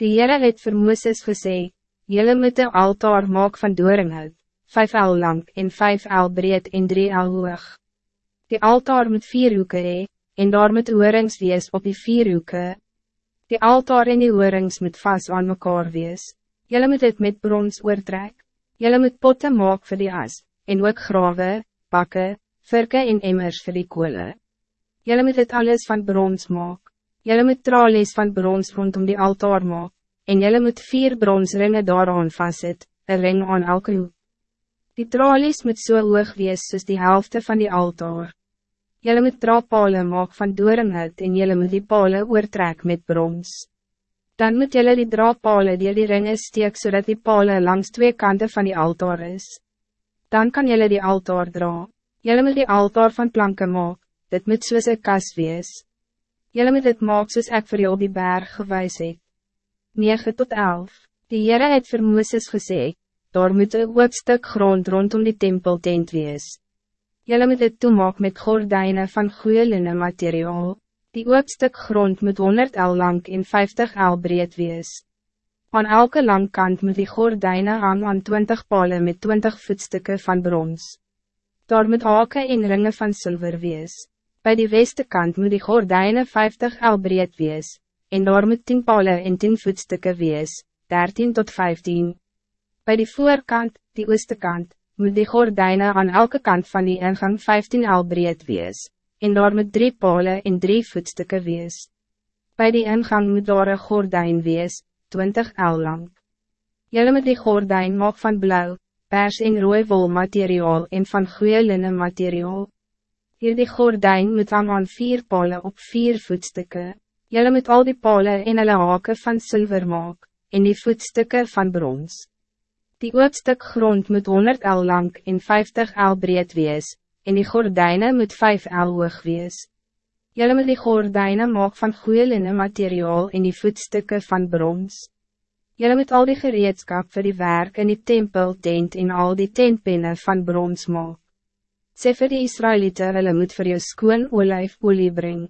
Die Heere het vir Mooses gesê, Jylle moet een altaar maak van doringhout, vijf el lang en vijf el breed en drie el hoog. Die altaar moet vier hoeken hee, en daar moet oorings wees op die vier hoeken. Die altaar en die oorings moet vast aan mekaar wees. Jylle moet het met brons oortrek. Jylle moet potten maak vir die as, en ook grawe, bakke, virke en emmers vir die koole. Jylle moet het alles van brons maak. Jelle moet tralies van brons rondom die altaar maak, en jelle moet vier bronsringe daaraan vastzet, een ring aan elke hoek. Die tralies moet so hoog wees soos die helft van die altaar. Jelle moet trapale maak van doringhout en jelle moet die pale oortrek met brons. Dan moet jelle die drapale die die ringe steek zodat die pale langs twee kanten van die altaar is. Dan kan jelle die altaar dra. Jelle moet die altaar van planken maak, dit moet soos een kas wees. Jelle moet het maak soos ek vir jou op die berg gewys het. 9 tot 11 Die Heere het vir Mooses gesê, daar moet een hoopstuk grond rondom die tempeltent wees. Jelle moet het toemaak met gordijnen van goeie linnen materiaal. Die hoopstuk grond moet 100 el lang en 50 el breed wees. Aan elke lang kant moet die gordijnen hang aan 20 palen met 20 voetstukken van brons. Daar moet haken en ringen van zilver wees. Bij die weste kant moet die gordijnen 50 el breed wees, en daar moet 10 palen en 10 voetstukken wees, 13 tot 15. Bij die voorkant, die ooste kant, moet die gordijnen aan elke kant van die ingang 15 el breed wees, en daar moet 3 palen en 3 voetstukken wees. Bij die ingang moet daar een gordijn wees, 20 el lang. Jullie moet die gordijn maak van blauw, pers en rooi wol materiaal en van goeie linnen materiaal. Hier die gordijn moet hang aan vier palen op vier voetstukken. Jullie moet al die palen en hulle haken van zilver maak, en die voetstukken van brons. Die oopstuk grond moet 100 el lang en 50 el breed wees, en die gordijnen moet 5 el hoog wees. Jullie moet die gordijnen maak van goeie linnen materiaal en die voetstukken van brons. Jullie moet al die gereedskap voor die werk in die tempel tent en al die tentpinnen van brons maak. Sê vir die Israëlieten, hulle moet vir jou skoon olijfolie bring.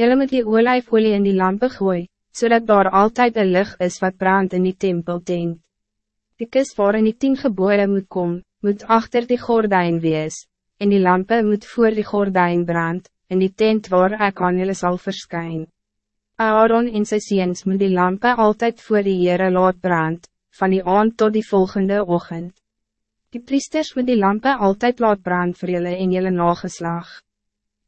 Julle moet die olijfolie in die lampe gooi, zodat daar altijd een licht is wat brandt in die tempel tent. Die kis waarin die tien geboren moet komen, moet achter die gordijn wees, en die lampe moet voor die gordijn brand, in die tent waar ek aan julle sal verskyn. Aaron en sy seens moet die lampe altijd voor die Heere laat brand, van die aand tot die volgende ochtend. Die priesters moet die lampen altijd laat brand voor jullie en jullie nageslag.